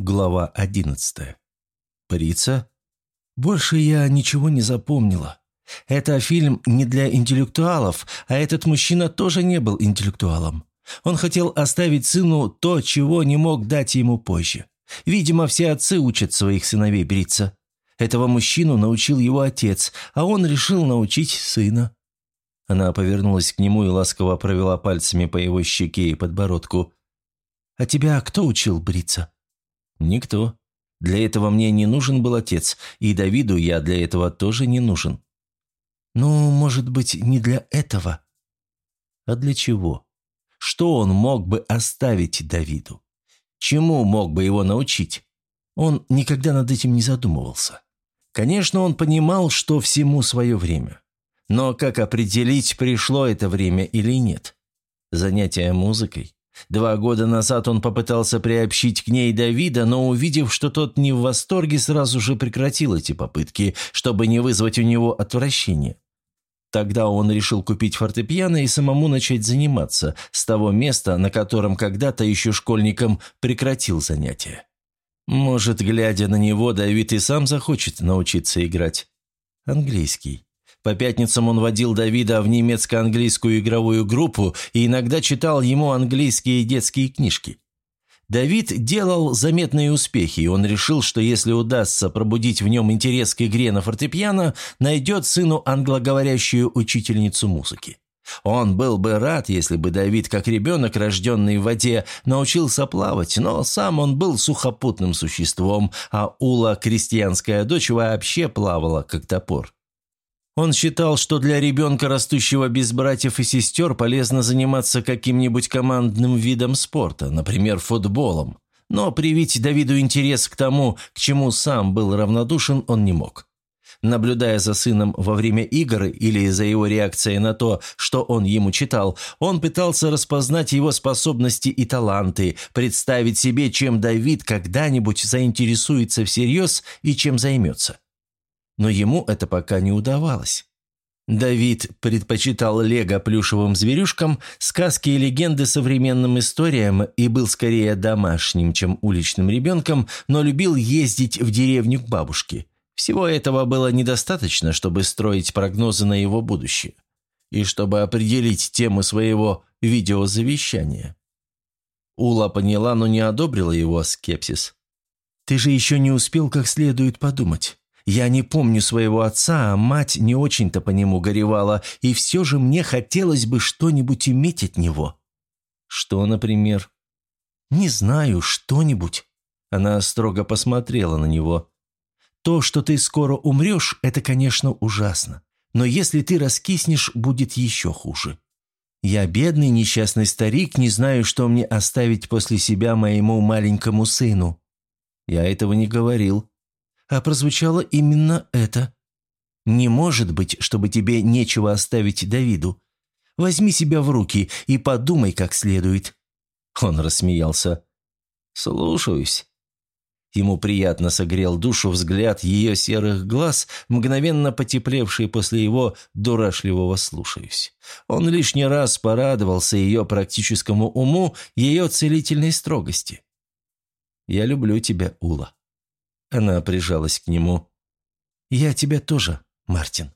Глава одиннадцатая. Прица? Больше я ничего не запомнила. Это фильм не для интеллектуалов, а этот мужчина тоже не был интеллектуалом. Он хотел оставить сыну то, чего не мог дать ему позже. Видимо, все отцы учат своих сыновей бриться. Этого мужчину научил его отец, а он решил научить сына. Она повернулась к нему и ласково провела пальцами по его щеке и подбородку. «А тебя кто учил бриться?» «Никто. Для этого мне не нужен был отец, и Давиду я для этого тоже не нужен». «Ну, может быть, не для этого?» «А для чего? Что он мог бы оставить Давиду? Чему мог бы его научить?» Он никогда над этим не задумывался. Конечно, он понимал, что всему свое время. Но как определить, пришло это время или нет? Занятие музыкой? Два года назад он попытался приобщить к ней Давида, но увидев, что тот не в восторге, сразу же прекратил эти попытки, чтобы не вызвать у него отвращения. Тогда он решил купить фортепиано и самому начать заниматься с того места, на котором когда-то еще школьником прекратил занятия. Может, глядя на него, Давид и сам захочет научиться играть. Английский. По пятницам он водил Давида в немецко-английскую игровую группу и иногда читал ему английские детские книжки. Давид делал заметные успехи, и он решил, что если удастся пробудить в нем интерес к игре на фортепиано, найдет сыну англоговорящую учительницу музыки. Он был бы рад, если бы Давид, как ребенок, рожденный в воде, научился плавать, но сам он был сухопутным существом, а Ула, крестьянская дочь, вообще плавала, как топор. Он считал, что для ребенка, растущего без братьев и сестер, полезно заниматься каким-нибудь командным видом спорта, например, футболом. Но привить Давиду интерес к тому, к чему сам был равнодушен, он не мог. Наблюдая за сыном во время игр или за его реакцией на то, что он ему читал, он пытался распознать его способности и таланты, представить себе, чем Давид когда-нибудь заинтересуется всерьез и чем займется но ему это пока не удавалось. Давид предпочитал лего плюшевым зверюшкам, сказки и легенды современным историям и был скорее домашним, чем уличным ребенком, но любил ездить в деревню к бабушке. Всего этого было недостаточно, чтобы строить прогнозы на его будущее и чтобы определить тему своего видеозавещания. Ула поняла, но не одобрила его скепсис. «Ты же еще не успел как следует подумать. Я не помню своего отца, а мать не очень-то по нему горевала, и все же мне хотелось бы что-нибудь иметь от него». «Что, например?» «Не знаю, что-нибудь». Она строго посмотрела на него. «То, что ты скоро умрешь, это, конечно, ужасно. Но если ты раскиснешь, будет еще хуже. Я бедный несчастный старик, не знаю, что мне оставить после себя моему маленькому сыну». «Я этого не говорил», а прозвучало именно это. «Не может быть, чтобы тебе нечего оставить Давиду. Возьми себя в руки и подумай как следует». Он рассмеялся. «Слушаюсь». Ему приятно согрел душу взгляд ее серых глаз, мгновенно потеплевший после его дурашливого «слушаюсь». Он лишний раз порадовался ее практическому уму, ее целительной строгости. «Я люблю тебя, Ула». Она прижалась к нему. «Я тебя тоже, Мартин».